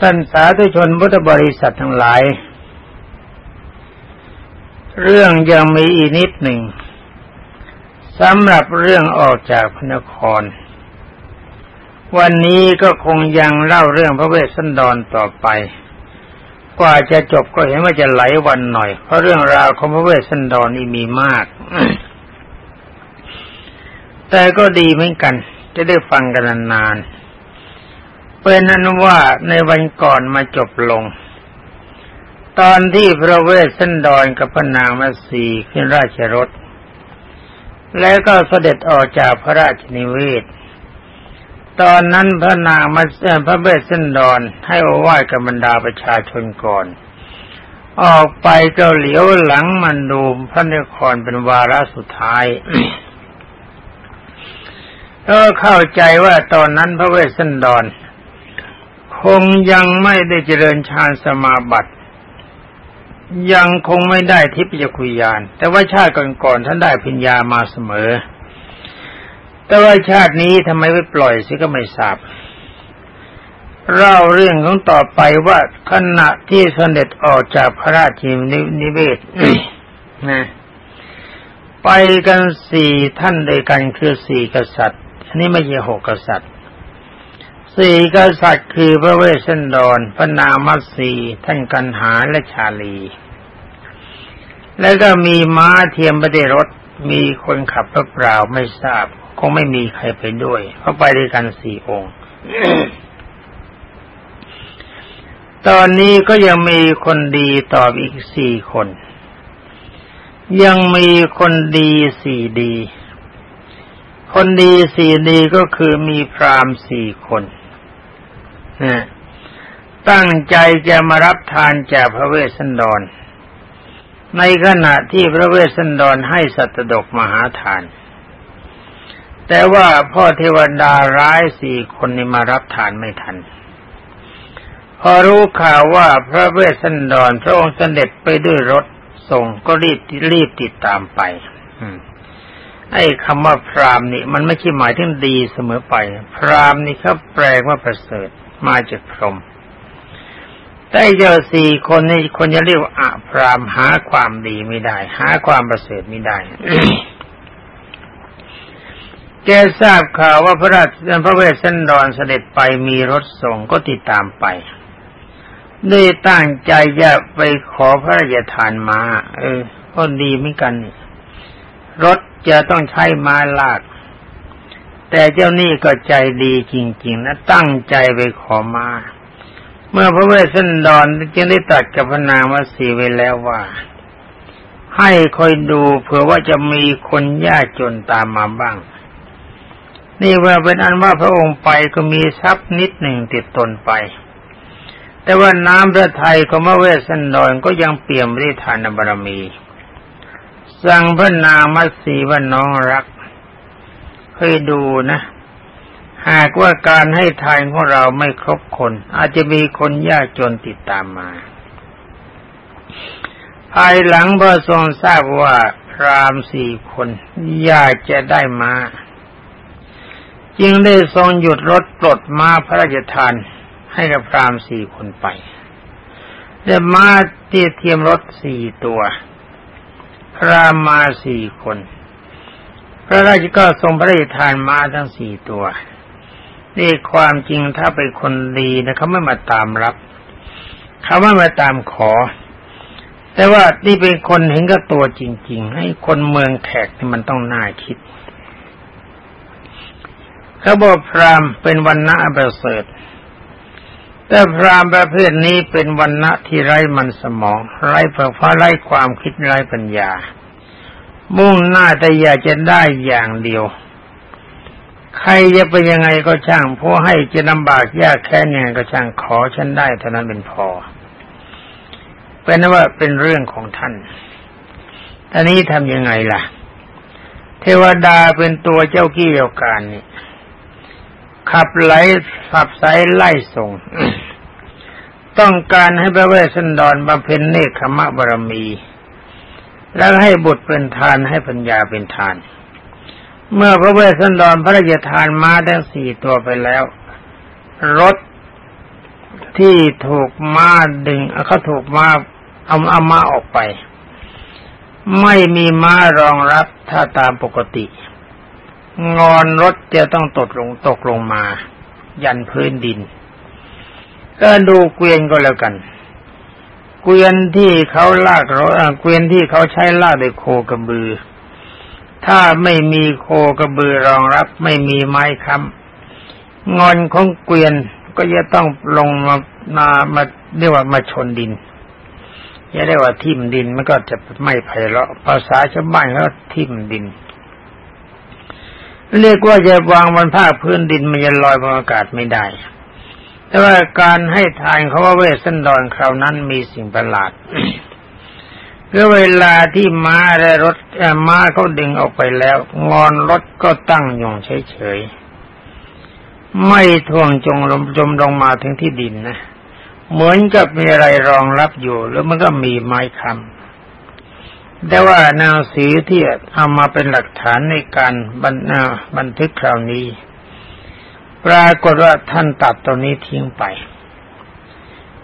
ท่านสาธุชนพุทธบริษัททั้งหลาย เรื่องยังมีอีกนิดหนึ่งสำหรับเรื่องออกจากพระนคร วันนี้ก็คงยังเล่าเรื่องพระเวสสันดรต่อไป กว่าจะจบก็เห็นว่าจะไหลวันหน่อย เพราะเรื่องราวของพระเวสสันดรนี่มีมาก แต่ก็ดีเหมือนกัน จะได้ฟังกันนานๆ เป็นนั้นว่าในวันก่อนมาจบลง ตอนที่พระเวสสันดรกับพระนางมาสีขึ้นราชรถ แล้วก็เสด็จออกจากพระราชนิเวศ ตอนนั้นพระนางมาพระเวสสันดรให้อไหว้กับบรรดาประชาชนก่อน ออกไปก็เหลียวหลังมันดูพระนครเป็นวาระสุดท้ายก็เข้าใจว่าตอนนั้นพระเวสสันดร คงยังไม่ได้เจริญฌานสมาบัติ ยังคงไม่ได้ทิพยคุยาน แต่ว่าชาติก่อนๆท่านได้พิญญามาเสมอ แต่ว่าชาตินี้ทำไมไม่ปล่อยสิก็ไม่ทราบเล่าเรื่องของต่อไปว่าขณะที่เสด็จออกจากพระราชนิเวศนะไปกันสี่ท่านด้วยกันคือสี่กษัตริย์ อันนี้ไม่ใช่หกกษัตริย์ สี่กษัตริย์คือพระเวสสันดร พระนามัสีท่านกันหาและชาลี แล้วก็มีม้าเทียมประเดรถ มีคนขับระเปล่าไม่ทราบ คงไม่มีใครไปด้วย เพราะไปด้วยกันสี่องค์ ตอนนี้ก็ยังมีคนดีตอบอีกสี่คน ยังมีคนดีสี่ดีคนดีสี่ดีก็คือมีพรามสี่คน ตั้งใจจะมารับทานจากพระเวสสันดร ในขณะที่พระเวสสันดรให้สัตดกมหาทาน แต่ว่าพ่อเทวดาร้ายสี่คนนี้มารับทานไม่ทัน พอรู้ข่าวว่าพระเวสสันดรพระองค์เสด็จไปด้วยรถส่งก็รีบรีบติดตามไปไอ้คำว่าพรามนี่ มันไม่ใช่หมายถึงดีเสมอไป พรามนี่เขาแปลว่าประเสริฐ มาจากพรหมแต่เจ้าสี่คนนี่คนจะเรียกว่าอะพรามหาความดีไม่ได้ หาความประเสริฐไม่ได้แกทราบข่าวว่าพระราชพระเวสสันดรเสด็จไปมีรถส่งก็ติดตามไปด้วยตั้งใจจะไปขอพระราชทานมา เออก็ดีเหมือนกัน รถจะต้องใช้ม้ลาก แต่เจ้านี่ก็ใจดีจริง ๆ นะตั้งใจไปขอมา เมื่อพระเวสสันดรจึงได้ตัดกับพนางวสีไว้แล้วว่า ให้คอยดูเผื่อว่าจะมีคนยากจนตามมาบ้าง นี่ว่าเป็นอันว่าพระองค์ไปก็มีทรัพย์นิดหนึ่งติดตนไป แต่ว่าน้ำพระทัยของพระเวสสันดรก็ยังเปี่ยมด้วยทานบารมี สั่งพระนางมัสีว่าน้องรัก เคยดูนะ หากว่าการให้ทานของเราไม่ครบคน อาจจะมีคนยากจนติดตามมา ภายหลังพระทรงทราบว่าพรามสี่คนอยากจะได้มา จึงได้ทรงหยุดรถปลดมาพระราชทานให้กับพรามสี่คนไปแต่ม้าเตียเทียมรถสี่ตัว พระมาสี่คน พระราชก็ทรงพระราชทานมาทั้งสี่ตัวนี่ความจริงถ้าเป็นคนดีนะเขาไม่มาตามรับเขาไม่มาตามขอ แต่ว่านี่เป็นคนเห็นกับตัวจริง ๆ ให้คนเมืองแขกนี่มันต้องน่าคิดเขาบอกพรามเป็นวันณะประเสริฐแต่พรามประเภทนี้เป็นวันณะที่ไร้มันสมอง ไร้เฟ้าไร้ความคิดไร้ปัญญา มุ่งหน้าแต่อยากจะได้อย่างเดียว ใครจะไปยังไงก็ช่างผู้ให้จะลำบากยากแค่ยังไงก็ช่างขอฉันได้เท่านั้นเป็นพอ เป็นว่าเป็นเรื่องของท่านท่านี้ทำยังไงล่ะ เทวดาเป็นตัวเจ้ากี้เจ้าการนี่ขับไหลขับสายไล่ส่ง ต้องการให้พระเวสสันดรบำเพ็ญเนคขมะบารมี แล้วให้บุตรเป็นทานให้ปัญญาเป็นทาน เมื่อพระเวสสันดรพระราชทานมาทั้งสี่ตัวไปแล้ว รถที่ถูกม้าดึงเขาถูกม้าเอาเอาม้าออกไป ไม่มีม้ารองรับถ้าตามปกติ งอนรถจะต้องตกลงตกลงมา ยันพื้นดิน ก็ดูเกวียนก็แล้วกัน เกวียนที่เขาลากรถเกวียนที่เขาใช้ลากด้วยโคกระบือ ถ้าไม่มีโคกระบือรองรับไม่มีไม้ค้ำงอนของเกวียนก็จะต้องลงมามามาเรียกว่ามาชนดินจะได้ว่าทิ่มดินมันก็จะไม่ไพเราะภาษาชาวบ้านเขาทิ่มดิน เรียกว่าจะวางบนภาพื้นดินมันจะลอยบนอากาศไม่ได้ แต่ว่าการให้ทานเขาว่าเวสันดรคราวนั้นมีสิ่งประหลาดเพื่อเวลาที่ม้าและรถม้าเขาดึงออกไปแล้ว งอนรถก็ตั้งอยู่เฉยๆไม่ท่วงจงลมจมลงมาถึงที่ดินนะเหมือนกับมีอะไรรองรับอยู่ แล้วมันก็มีไม้คำแต่ว่านางสีที่เอามาเป็นหลักฐานในการบันบันทึกคราวนี้ ปรากฏว่าท่านตัดตรงนี้ทิ้งไป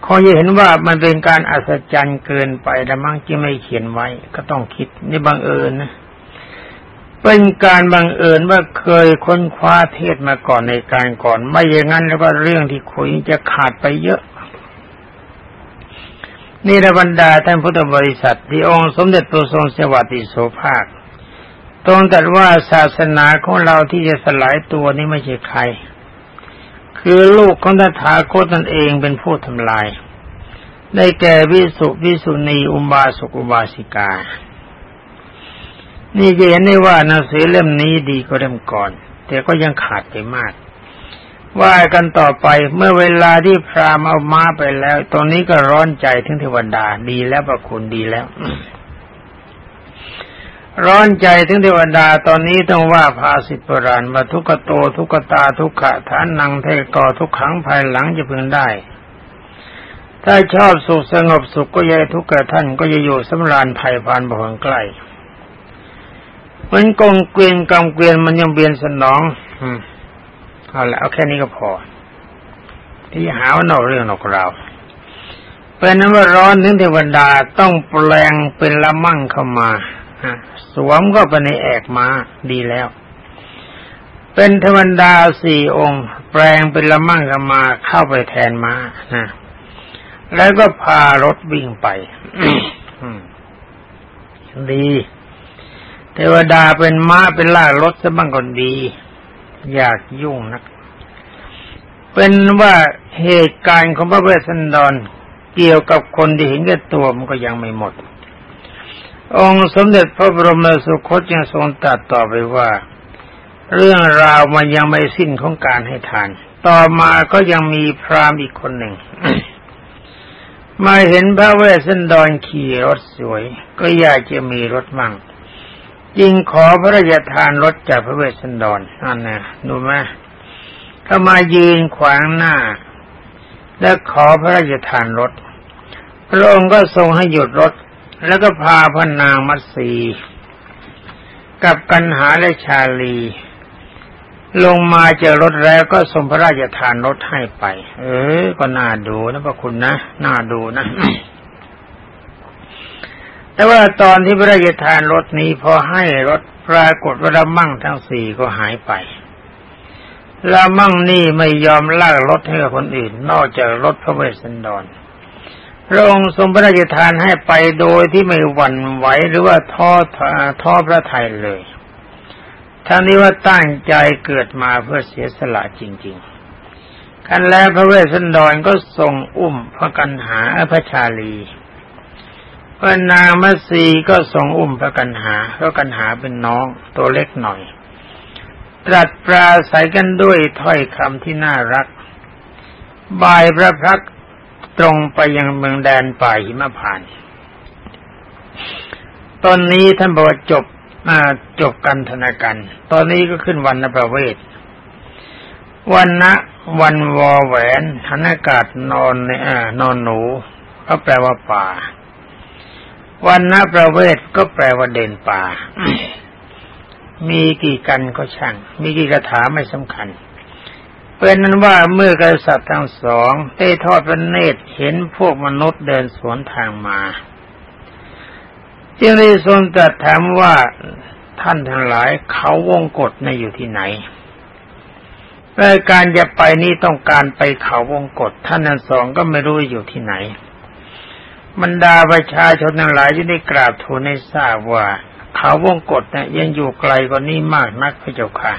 คงจะเห็นว่ามันเป็นการอัศจรรย์เกินไปแต่มั่งที่ไม่เขียนไว้ ก็ต้องคิดนี่บังเอิญนะเป็นการบังเอิญว่าเคยค้นคว้าเทศมาก่อนในการก่อน ไม่อย่างนั้นแล้วก็เรื่องที่คุยจะขาดไปเยอะ นี่ระบรรดาท่านพุทธบริษัทที่องค์สมเด็จพระทรงสวัสดิโสภาคตรงแต่ว่าศาสนาของเราที่จะสลายตัวนี้ไม่ใช่ใคร คือลูกของตถาคตนั่นเองเป็นผู้ทำลาย ได้แก่วิสุวิสุณีอุบาสุอุบาสิกา นี่จะเห็นได้ว่าหนังสือเล่มนี้ดีก็เล่มก่อน แต่ก็ยังขาดไปมาก ว่ากันต่อไปเมื่อเวลาที่พรามเอามาไปแล้วตรงนี้ก็ร้อนใจถึงเทวดาดีแล้วประคุณดีแล้ว ร้อนใจถึงเทวดาตอนนี้ต้องว่าภาสิตโบราณว่าทุกขโตทุกตาทุกขะฐานนังเทกอทุกขังภายหลังจะพึงได้ ถ้าชอบสุขสงบสุขก็ยายทุกข์กับท่านก็จะอยู่สำราญภัยพานบ่หงใกล้มันกงเกวียนกำเกวียนมันยังเบียนสนอง อืมเอาละเอาแค่นี้ก็พอ ที่หาว่านอกเรื่องนอกราวเป็นนั้นว่าร้อนถึงเทวดาต้องแปลงเป็นละมั่งเข้ามา สวมก็ไปในแอกมาดีแล้ว เป็นเทวดาสี่องค์ แปลงเป็นละมั่งเข้ามาเข้าไปแทนมานะแล้วก็พารถวิ่งไปดี เทวดาเป็นม้าเป็นล่ารถซะบ้างก็ดี อยากยุ่งนัก เป็นว่าเหตุการณ์ของพระเวสสันดร เกี่ยวกับคนที่เห็นแก่ตัวมันก็ยังไม่หมด องค์สมเด็จพระบรมสุคตยังทรงตรัสต่อไปว่า เรื่องราวมันยังไม่สิ้นของการให้ทาน ต่อมาก็ยังมีพราหมณ์อีกคนหนึ่ง มาเห็นพระเวสสันดรขี่รถสวย ก็อยากจะมีรถมั่งยิงขอพระราชทานรถจากพระเวสสันดรนั่นนะดูไหมเข้ามายืนขวางหน้า และขอพระราชทานรถพระองค์ก็ทรงให้หยุดรถ แล้วก็พาพระนางมัตสีกับกันหาและชาลี ลงมาเจอรถแล้วก็ทรงพระราชทานรถให้ไป เออ ก็น่าดูนะพระคุณนะน่าดูนะ แต่ว่าตอนที่พระราชทานรถนี้พอให้รถปรากฏว่าละมั่งทั้งสี่ก็หายไปละมั่งนี่ไม่ยอมลากรถให้กับคนอื่น นอกจากรถพระเวสสันดร พระองค์ทรงพระราชทานให้ไปโดยที่ไม่หวั่นไหวหรือว่าท้อท้อพระทัยเลย ทั้งนี้ว่าตั้งใจเกิดมาเพื่อเสียสละจริงๆคันแล้วพระเวสสันดรก็ทรงอุ้มพระกันหาพระชาลีพระนางมัสีก็ทรงอุ้มพระกันหาเพราะกันหาเป็นน้องตัวเล็กหน่อย ตรัสปราศัยกันด้วยถ้อยคำที่น่ารักบายพระพัก ตรงไปยังเมืองแดนป่าหิมพาน ตอนนี้ท่านบอกว่าจบจบกันธนาการตอนนี้ก็ขึ้นวันนประเวทวันนะวันวอแหวนธนากาศนอนในนอนหนู ก็แปลว่าป่า วันนประเวทก็แปลว่าเด่นป่า มีกี่กันก็ช่าง มีกี่คาถาไม่สำคัญ เป็นนั้นว่าเมื่อกษัตริย์ทั้งสองได้ทอดพระเนตรเห็นพวกมนุษย์เดินสวนทางมาจึงได้ทรงตรัสถามว่าท่านทั้งหลายเขาวงกฏในอยู่ที่ไหนเมื่อการจะไปนี้ต้องการไปเขาวงกฏท่านทั้งสองก็ไม่รู้อยู่ที่ไหนบรรดาประชาชนทั้งหลายจึงได้กราบทูลให้ทราบว่า เขาวงกฏเนี่ยยังอยู่ไกลกว่านี้มากนักพระเจ้าค่ะ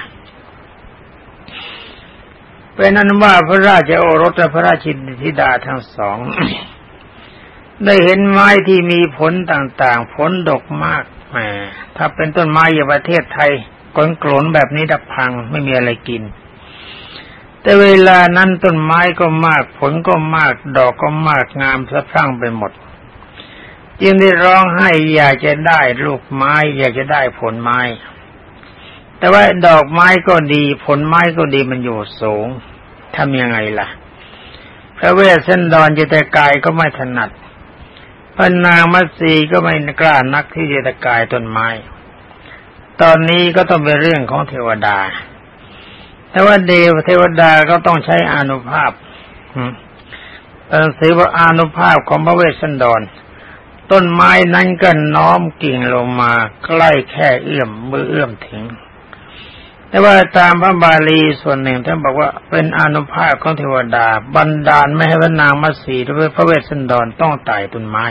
เป็นนั้นว่าพระราชโอรสและพระราชินธิดาทั้งสอง ได้เห็นไม้ที่มีผลต่างๆ ผลดกมากแหมถ้าเป็นต้นไม้ในประเทศไทยกลนกลนแบบนี้ดับพังไม่มีอะไรกิน แต่เวลานั้นต้นไม้ก็มาก ผลก็มาก ดอกก็มากงามสะพรั่งไปหมดจึงได้ร้องให้อยากจะได้ลูกไม้ อยากจะได้ผลไม้ แต่ว่าดอกไม้ก็ดี ผลไม้ก็ดีมันอยู่สูงทำยังไงล่ะ พระเวสสันดรจิตกายก็ไม่ถนัดพระนางมัตสีก็ไม่กล้านักที่จะตกายต้นไม้ ตอนนี้ก็ต้องเป็นเรื่องของเทวดา แต่ว่าเดวเทวดาก็ต้องใช้อนุภาพเออสือว่าอนุภาพของพระเวสสันดร ต้นไม้นั้นก็น้อมกิ่งลงมา ใกล้แค่เอื้อมมือเอื้อมถึง แต่ว่าตามพระบาลีส่วนหนึ่งท่านบอกว่าเป็นอนุภาพของเทวดา บันดาลไม่ให้พระนางมัสีหรือพระเวสสันดรต้องไต่ต้นไม้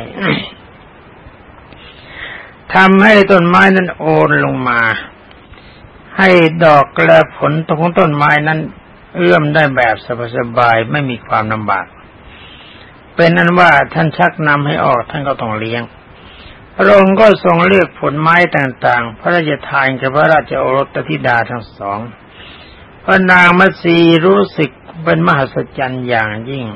ทำให้ต้นไม้นั้นโอนลงมา ให้ดอกและผลของต้นไม้นั้น เอื้อมได้แบบสบายๆไม่มีความลำบาก เป็นนั้นว่าท่านชักนำให้ออกท่านก็ต้องเลี้ยง พระองค์ก็ทรงเลือกผลไม้ต่างๆ พระราชทานกับพระราชโอรสธิดาทั้งสอง พระนางมัสีรู้สึกเป็นมหัศจรรย์อย่างยิ่ง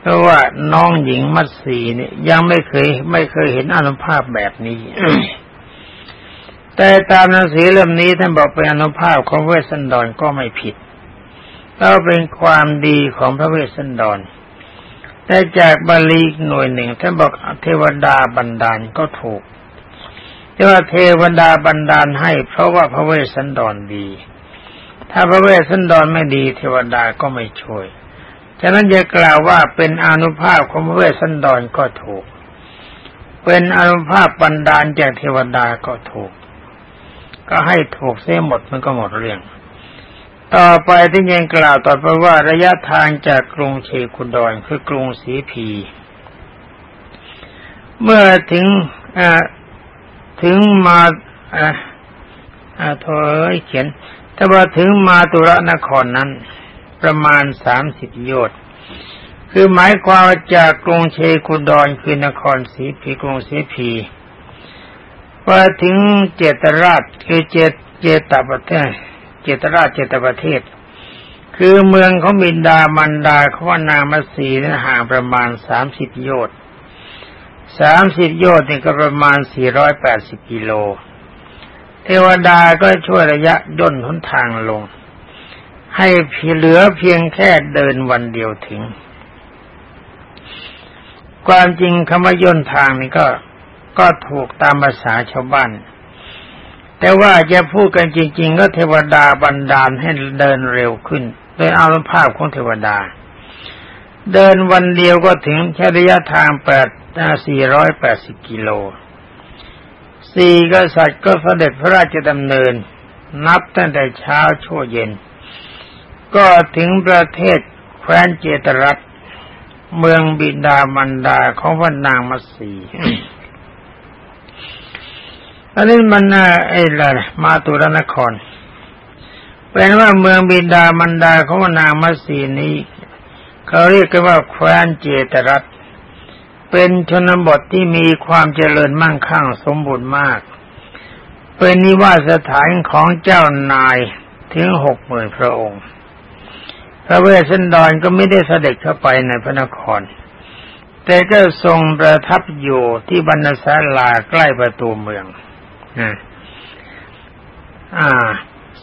เพราะว่าน้องหญิงมัสีเนี่ยยังไม่เคยไม่เคยเห็นอนุภาพแบบนี้ แต่ตามหนังสือเล่มนี้ท่านบอกเป็นอานุภาพของเวสสันดรก็ไม่ผิดแล้วเป็นความดีของพระเวสสันดร แต่จากบาลีหน่วยหนึ่งท่านบอกเทวดาบันดาลก็ถูกแต่ว่าเทวดาบันดาลให้ เพราะว่าพระเวสสันดรดี ถ้าพระเวสสันดรไม่ดี เทวดาก็ไม่ช่วย ฉะนั้นจะกล่าวว่าเป็นอานุภาพของพระเวสสันดรก็ถูก เป็นอนุภาพบันดาลจากเทวดาก็ถูก ก็ให้ถูกเสียหมดมันก็หมดเรื่อง ต่อไปที่ยังกล่าวต่อไปว่าระยะทางจากกรุงเชคุดอนคือกรุงสีพี เมื่อถึงถึงมาอ่าโทยเขียน ถ้าว่าถึงมาตุระนครนั้น ประมาณสามสิบโยชน์คือหมายความจากกรุงเชคุดอนคือนครสีพีกรุงสีพีว่าถึงเจตราชคือเจตเจตประเทศ เจตราชเจตประเทศ คือเมืองของบินดามันดาเขาว่านางมัสีนั้นห่างประมาณสามสิบโยชน์สามสิบโยชน์นี่ก็ประมาณสี่ร้อยแปดสิบกิโล เทวดาก็ช่วยระยะย่นหนทางลง ให้เหลือเพียงแค่เดินวันเดียวถึง ความจริงคำว่าย่นทางนี่ก็ก็ถูกตามภาษาชาวบ้าน แต่ว่าจะพูดกันจริง ๆ ก็เทวดาบันดาลให้เดินเร็วขึ้น โดยอานุภาพของเทวดา เดินวันเดียวก็ถึงแค่ระยะทางแปดสี่ร้อยแปดสิบกิโล สี่กษัตริย์ก็เสด็จพระราชดำเนิน นับตั้งแต่เช้าชั่วเย็น ก็ถึงประเทศแคว้นเจตรัตเมืองบิดามันดาของพระนางมัสี อันนี้มันไอ้ละมาตุรนครเป็นว่าเมืองบิดามันดาของนางมัสีนี้ เขาเรียกกันว่าแคว้นเจตรัตเป็นชนบทที่มีความเจริญมั่งคั่งสมบูรณ์มาก เป็นนิวาสถานของเจ้านายถึงหกหมื่นพระองค์ พระเวสสันดรก็ไม่ได้เสด็จเข้าไปในพระนคร แต่ก็ทรงประทับอยู่ที่บรรณศาลาใกล้ประตูเมือง อ่า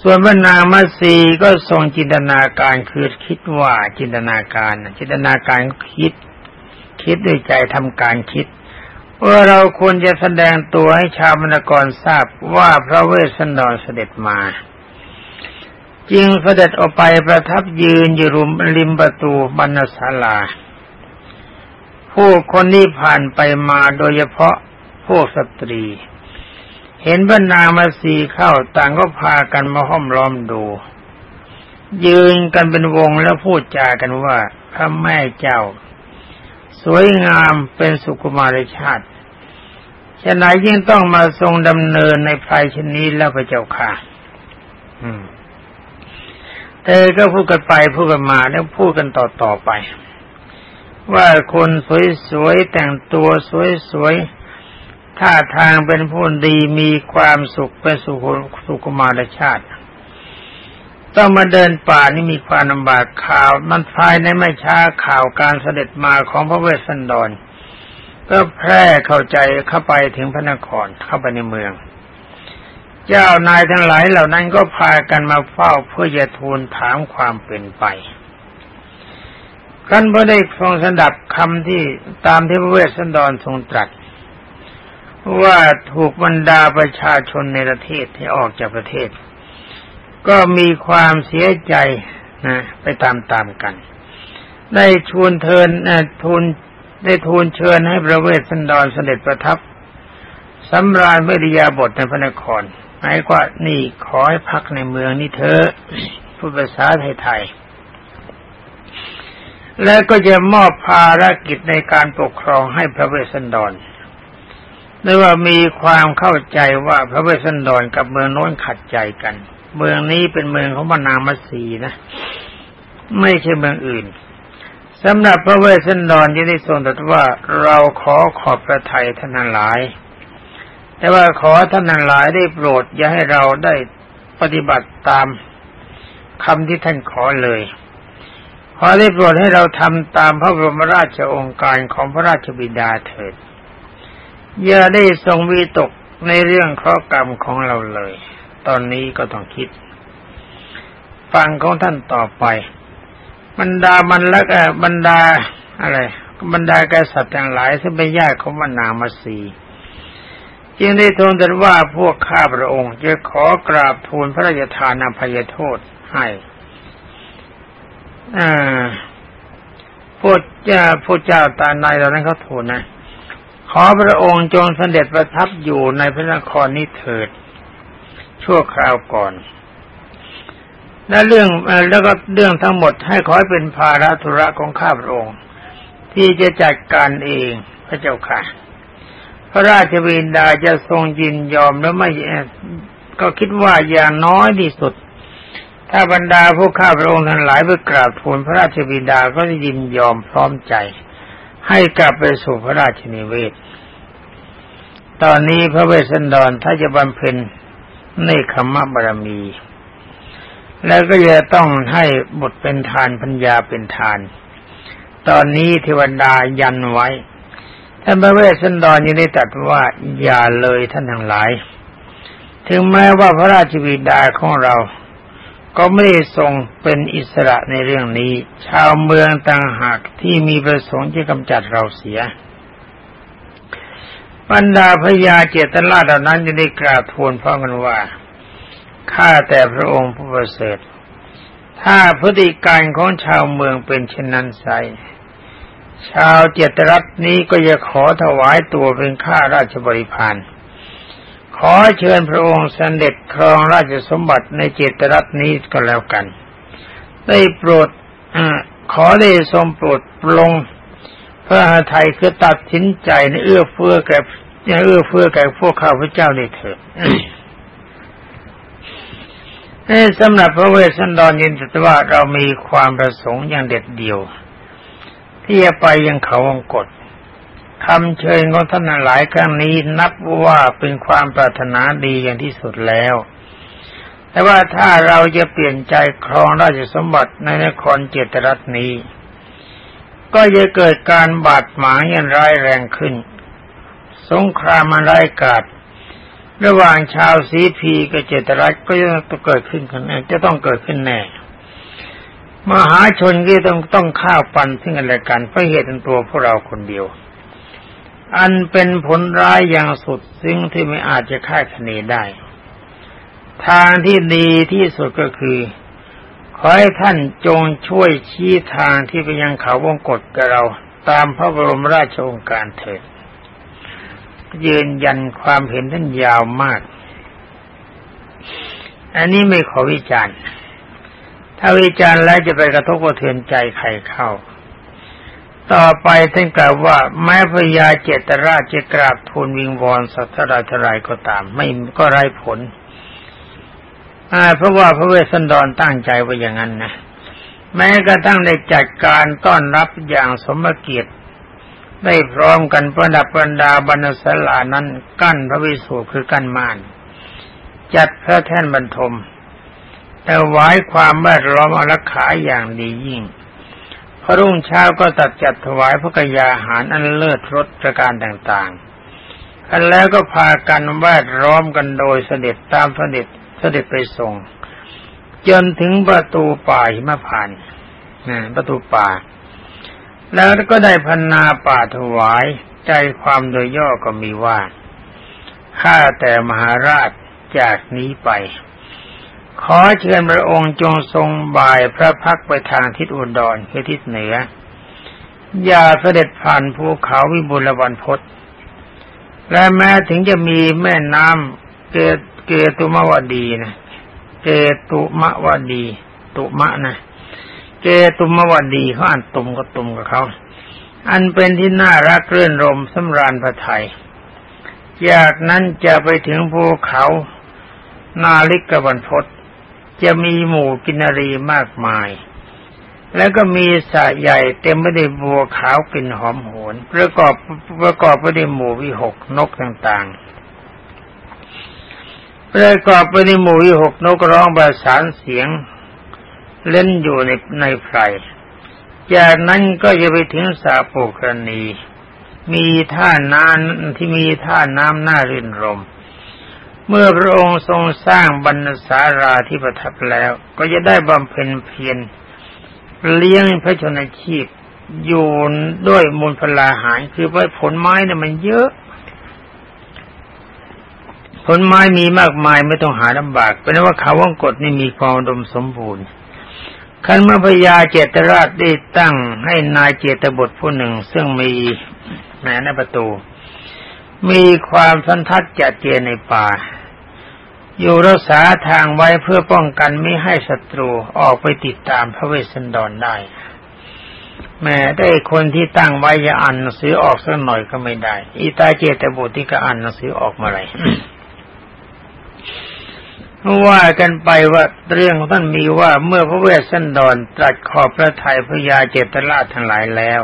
ส่วนพระนางมัสีก็ทรงจินตนาการคือคิดว่าจินตนาการจินตนาการคิด คิดด้วยใจทำการคิดว่าเราควรจะแสดงตัวให้ชาวมณกรทราบว่าพระเวสสันดรเสด็จมาจจึงเสด็จออกไปประทับยืนอยู่รุมริมประตูบรรณศาลา ผู้คนที่ผ่านไปมาโดยเฉพาะพวกสตรี เห็นบรรดามาสีเข้าต่างก็พากันมาห้อมล้อมดู ยืนกันเป็นวงแล้วพูดจากันว่าพระแม่เจ้า สวยงามเป็นสุกุมารชาติฉะนั้นยิ่งต้องมาทรงดำเนินในภายชนี้แล้วพระเจ้าค่ะอืมเธอก็พูดกันไปพูดกันมาแล้วพูดกันต่อต่อไป ว่าคนสวยๆแต่งตัวสวยๆ ท่าทางเป็นผู้ดีมีความสุขเป็นสุขสุขมารชาติ ต้องมาเดินป่านี่มีความลำบากข่าว มันภายในไม่ช้าข่าวการเสด็จมาของพระเวสสันดร ก็แพร่เข้าใจเข้าไปถึงพระนครเข้าไปในเมือง เจ้านายทั้งหลายเหล่านั้นก็พากันมาเฝ้าเพื่อจะทูลถามความเป็นไปกันพอได้ฟังสดับคำที่ตามที่พระเวสสันดรทรงตรัส ว่าถูกบรรดาประชาชนในประเทศที่ออกจากประเทศ ก็มีความเสียใจนะไปตามๆกัน ได้ชวนเทินทูลได้ทูลเชิญให้พระเวสสันดรเสด็จประทับสำราญวิริยาบทในพระนครหมายว่านี่ขอให้พักในเมืองนี่เธอพูดภาษาไทยๆแล้วก็จะมอบภารกิจในการปกครองให้พระเวสสันดร หรือว่ามีความเข้าใจว่าพระเวสสันดรกับเมืองโน้นขัดใจกัน เมืองนี้เป็นเมืองของพระนามสีนะ ไม่ใช่เมืองอื่นสำหรับพระเวสสันดรที่ได้ทรงตรัสว่าเราขอขอบพระทัยท่านหลาย แต่ว่าขอท่านนั้นหลายได้โปรดอย่าให้เราได้ปฏิบัติตามคำที่ท่านขอเลย ขอได้โปรดให้เราทำตามพระบรมราชองค์การของพระราชบิดาเถิด อย่าได้ทรงวิตกในเรื่องข้อกรรมของเราเลย ตอนนี้ก็ต้องคิด ฟังของท่านต่อไป บรรดามันละบรรดาอะไรบรรดากษัตริย์ทั้งหลายซึ่งเป็นญาติของมนามาสีจึงได้ทูลตรัสว่าพวกข้าพระองค์จะขอกราบทูลพระราชทานอภัยโทษให้พูดจะพูดเจ้าตาในตอนนั้นเขาทูลนะ ขอพระองค์จงเสด็จประทับอยู่ในพระนครนี้เถิด ชั่วคราวก่อน และเรื่องแล้วก็เรื่องทั้งหมดให้ขอให้เป็นภาระธุระของข้าพระองค์ ที่จะจัดการเองพระเจ้าค่ะ พระราชวินดาจะทรงยินยอมแล้วไม่ก็คิดว่าอย่างน้อยที่สุด ถ้าบรรดาผู้ข้าพระองค์ทั้งหลายไปกราบทูลพระราชบิดาก็จะยินยอมพร้อมใจ ให้กลับไปสู่พระราชนิเวศ ตอนนี้พระเวสสันดรถ้าจะบำเพ็ญในคมบารมี แล้วก็จะต้องให้บทเป็นทานพัญญาเป็นทาน ตอนนี้เทวดายันไว้ ท่านพระเวสสันดรยังได้ตรัสว่าอย่าเลยท่านทั้งหลาย ถึงแม้ว่าพระราชบิดาของเรา ก็ไม่ได้ทรงเป็นอิสระในเรื่องนี้ ชาวเมืองต่างหากที่มีประสงค์จะกำจัดเราเสียบรรดาพญาเจตนาเหล่านั้นจะได้กราบทูลพร้อมันว่าข้าแต่พระองค์ผู้ประเสริฐ ถ้าพฤติการของชาวเมืองเป็นเช่นนั้นไซชาวเจตรัตนี้ก็จะขอถวายตัวเป็นข้าราชบริพาร ขอเชิญพระองค์เสด็จครองราชสมบัติในเจตรัตนี้ก็แล้วกัน ได้โปรดอขอได้ทรงโปรดปลงพระหทัยคือตัดสินใจในเอื้อเฟื้อแก่เอื้อเฟื้อแก่พวกข้าพเจ้าได้เถิดสำหรับพระเวสสันดรยินตว่าเรามีความประสงค์อย่างเด็ดเดี่ยว ที่จะไปยังเขาวงกฏ คำเชิญของท่านหลายครั้งนี้นับว่าเป็นความปรารถนาดีอย่างที่สุดแล้ว แต่ว่าถ้าเราจะเปลี่ยนใจครองราชสมบัติในนครเจตรัตนี้ ก็จะเกิดการบาดหมางอย่างร้ายแรงขึ้น สงครามมันร้ายกาจระหว่างชาวสีพีกับเจตรัตก็จะเกิดขึ้นกันจะต้องเกิดขึ้นแน่ มหาชนที่ต้องต้องฆ่าฟันซึ่งกันและกันเพราะเหตุตัวพวกเราคนเดียว อันเป็นผลร้ายอย่างสุดซึ่งที่ไม่อาจจะคาดคะเนได้ ทางที่ดีที่สุดก็คือ ขอให้ท่านจงช่วยชี้ทางที่ไปยังเขาวงกฏกับเรา ตามพระบรมราชโองการเถิด ยืนยันความเห็นท่านยาวมาก อันนี้ไม่ขอวิจารณ์ ถ้าวิจารณ์แล้วจะไปกระทบกระเทือนใจใครเข้า ต่อไปท่านกล่าวว่าแม้พญาเจตราชจะกราบทูลวิงวอนสัตราชรายก็ตาม ไม่ก็ไร้ผลเพราะว่าพระเวสสันดรตั้งใจไว้อย่างนั้นนะแม้กระทั่งได้จัดการต้อนรับอย่างสมเกียรติได้พร้อมกันประดับบรรดาบรรณศลานั้นกั้นพระวิสุคือกั้นม่าน จัดพระแท่นบรรทมแต่ไว้ความแวดล้อมอรักขาอย่างดียิ่ง พระรุ่งเช้าก็ตัดจัดถวายพระกยาหารอันเลิศรสประการต่างๆกันแล้วก็พากันแวดล้อมกันโดยเสด็จตามเสด็จเสด็จไปส่ง จนถึงประตูป่าหิมพานนะประตูป่า แล้วก็ได้พันนาป่าถวายใจความโดยย่อก็มีว่าข้าแต่มหาราชจากนี้ไป ขอเชิญพระองค์จงทรงบ่ายพระพักไปทางทิศอุดรคือทิศเหนือ อย่าเสด็จผ่านภูเขาวิบุลวันพศและแม้ถึงจะมีแม่น้ำเกเกตุมวดีนะเกตุมวดี ตุมะนะเกตุมวดีเขาอ่านตุมก็ตุมกับเขา อันเป็นที่น่ารักเรื่นรมสำราญพระไทยจากนั้นจะไปถึงภูเขานาลิกบันพศ จะมีหมู่กินรีมากมาย แล้วก็มีสระใหญ่เต็มไปด้วยบัวขาวกลิ่นหอมโหนประกอบประกอบไปด้วยหมู่วิหกนกต่างๆ ประกอบไปในหมู่วิหกนกร้องประสานเสียง เล่นอยู่ในในไพรจากนั้นก็จะไปถึงสาโปกรณี มีท่าน้ำที่มีท่าน้ำน่ารื่นรม เมื่อพระองค์ทรงสร้างบรรณสาราที่ประทับแล้ว ก็จะได้บำเพ็ญเพียรเลี้ยงพระชนชีพอยู่ด้วยมูลพลาหารคือว่าผลไม้เนี่ยมันเยอะ ผลไม้มีมากมายไม่ต้องหาลำบากเป็นว่าเขาว่องกฎนี่มีความดมสมบูรณ์ขันมพยาเจตราชได้ตั้งให้นายเจตบุตรผู้หนึ่ง ซึ่งมีแม่ในประตู มีความสันทัดจัดเจนในป่า อยู่รักษาทางไว้เพื่อป้องกันไม่ให้ศัตรูออกไปติดตามพระเวสสันดรได้ แม้ได้คนที่ตั้งไว้จะอ่านหนังสือออกสักหน่อยก็ไม่ได้ อีตาเจตบุตรที่ก็อ่านหนังสือออกมาเลยว่ากันไปว่าเรื่องของท่านมีว่าเมื่อพระเวสสันดรตรัสขอบพระทัยพญาเจตราชทั้งหลายแล้ว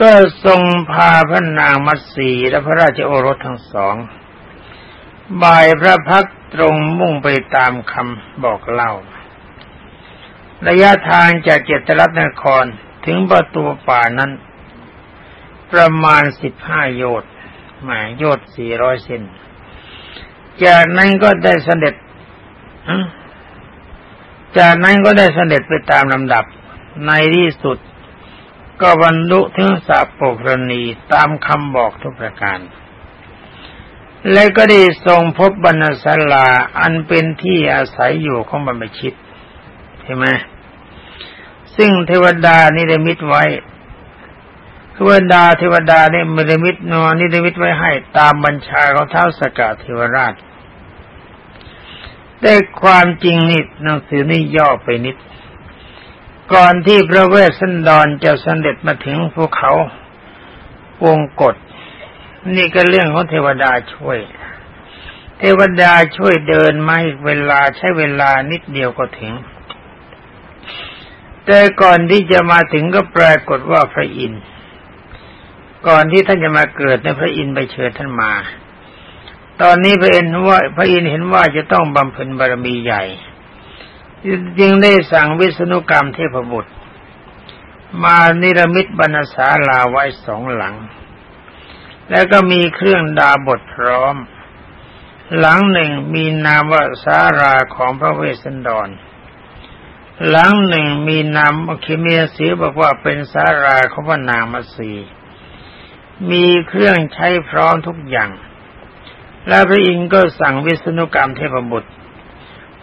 ก็ทรงพาพระนางมัตสีและพระราชโอรสทั้งสองบ่ายพระพักตรงมุ่งไปตามคำบอกเล่า ระยะทางจากเจตรัตนครถึงประตูป่านั้น ประมาณสิบห้าโยชน์หมายโยชน์สี่ร้อยเซนจากนั้นก็ได้เสด็จจากนั้นก็ได้เสด็จไปตามลำดับในที่สุด ก็บรรลุถึงสัพปรณีตามคำบอกทุกประการ และก็ได้ทรงพบบรรณศาลาอันเป็นที่อาศัยอยู่ของบรรพชิตใช่ไหมซึ่งเทวดานิรมิตไว้เทวดาเทวดาเนี่ยมิรมิตนอนนิรมิตไว้ให้ตามบัญชาของเท้าสกัดเทวราช แต่ความจริงนี่หนังสือนี่ย่อไปนิด ก่อนที่พระเวสสันดรจะเสด็จมาถึงภูเขาวงกฏนี่ก็เรื่องของเทวดาช่วย เทวดาช่วยเดินมาอีกเวลาใช้เวลานิดเดียวก็ถึง แต่ก่อนที่จะมาถึงก็ปรากฏว่าพระอินทร์ก่อนที่ท่านจะมาเกิดในพระอินทร์ไปเชิญท่านมา ตอนนี้พระเอ็นว่าพระอินทร์เห็นว่าจะต้องบำเพ็ญบารมีใหญ่ จึงได้สั่งวิษณุกรรมเทพบุตร มานิรมิตบรรณศาลาไว้สองหลัง แล้วก็มีเครื่องดาบทพร้อม หลังหนึ่งมีนามว่าสาราของพระเวสสันดร หลังหนึ่งมีนามคิเมียสีบอกว่าเป็นสาราของพระนางมัสีมีเครื่องใช้พร้อมทุกอย่าง แล้วพระอินทร์ก็สั่งวิษณุกรรมเทพบุตร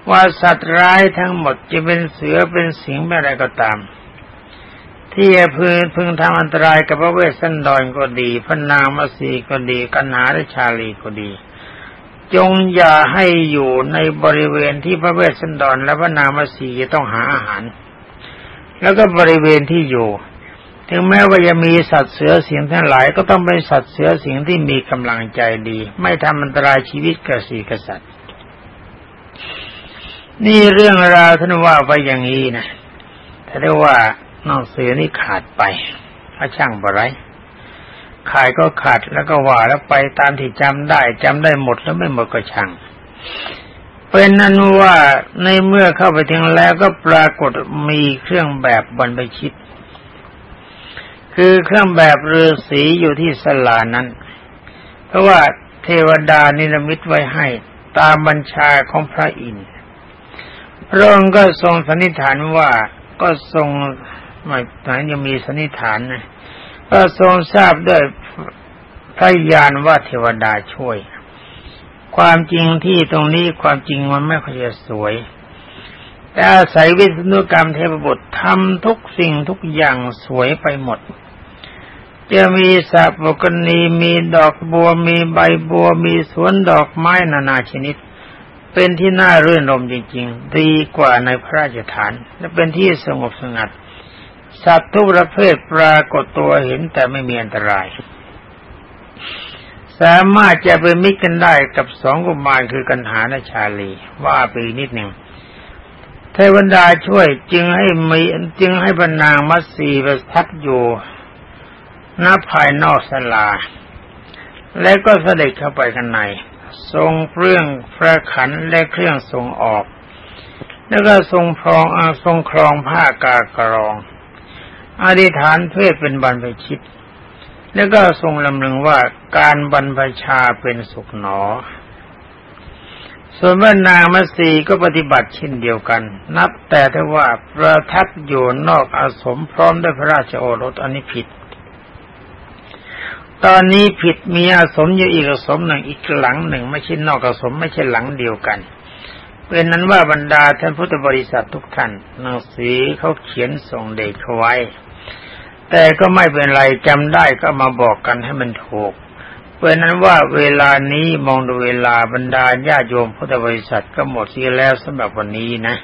ว่าสัตว์ร้ายทั้งหมดจะเป็นเสือเป็นสิงอะไรก็ตาม ที่พึงพึงทำอันตรายกับพระเวสสันดรก็ดีพระนางมัสีก็ดีกันหาและชาลีก็ดี จงอย่าให้อยู่ในบริเวณที่พระเวสสันดรและพระนางมัสีจะต้องหาอาหาร แล้วก็บริเวณที่อยู่ ถึงแม้ว่าจะมีสัตว์เสือสิงทั้งหลาย ก็ต้องเป็นสัตว์เสือสิงที่มีกำลังใจดี ไม่ทำอันตรายชีวิตกระสีกษัตริย์ นี่เรื่องราวท่านว่าไปอย่างนี้นะถ้าได้ว่านอกเสือนี่ขาดไปพระช่างบะไรขาดก็ขาดแล้วก็ว่าแล้วไปตามที่จำได้จำได้หมดแล้วไม่หมดก็ช่างเป็นนั้นว่าในเมื่อเข้าไปถึงแล้วก็ปรากฏมีเครื่องแบบบรรพชิต คือเครื่องแบบฤาษีอยู่ที่สลานั้น เพราะว่าเทวดานิรมิตไว้ให้ตามบัญชาของพระอินทร์ พระองค์ก็ทรงสันนิษฐานว่าก็ทรงหมายถึงยังมีสันนิษฐานนะก็ทรงทราบด้วยพระญาณว่าเทวดาช่วย ความจริงที่ตรงนี้ความจริงมันไม่ค่อยจะสวย แต่อาศัยวิศนุกรรมเทพบุตรทำทุกสิ่งทุกอย่างสวยไปหมด จะมีสับกนีมีดอกบัวมีใบบัวมีสวนดอกไม้นานาชนิด เป็นที่น่ารื่นรมจริงๆ ดีกว่าในพระราชฐาน และเป็นที่สงบสงัด สัตว์ทุกประเภทปรากฏตัวเห็นแต่ไม่มีอันตราย สามารถจะเป็นมิตรกันได้กับสองกุมารคือกันหาและชาลี ว่าไปนิดหนึ่งเทวดาช่วยจึงให้มีจึงให้บรรนางมัตสีประทับอยู่หน้าภายนอกสลา และก็เสด็จเข้าไปข้างใน ทรงเครื่องพระขันและเครื่องทรงออก แล้วก็ทรงพรองอาทรงครองผ้ากากรอง อธิษฐานเพศเป็นบรรพชิต แล้วก็ทรงลำลึงว่าการบรรพชาเป็นสุขหนอ ส่วนว่านางมัสีก็ปฏิบัติเช่นเดียวกัน นับแต่ถ้าว่าประทับอยู่นอกอาสมพร้อมด้วยพระราชโอรสอันนี้ผิด ตอนนี้ผิดมีอาสมอยู่อีกอาสมหนึ่งอีกหลังหนึ่ง ไม่ใช่นอกอาสมไม่ใช่หลังเดียวกันเป็นนั้นว่าบรรดาท่านพุทธบริษัททุกท่านหนังสือเขาเขียนส่งเด็กเขาไว้ แต่ก็ไม่เป็นไรจำได้ก็มาบอกกันให้มันถูกเพราะนั้นว่าเวลานี้มองดูเวลาบรรดาญาโยมพุทธบริษัทก็หมดที่แล้วสำหรับวันนี้นะ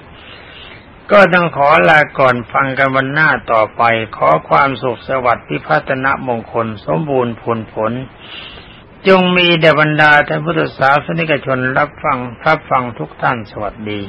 ก็ต้องขอลาก่อนฟังกันวันหน้าต่อไป ขอความสุขสวัสดิ์พิพัฒนมงคล สมบูรณ์ผลผล จงมีเดบรรดาท่านพุทธศาสนิกชนรับฟังรับฟังทุกท่านสวัสดี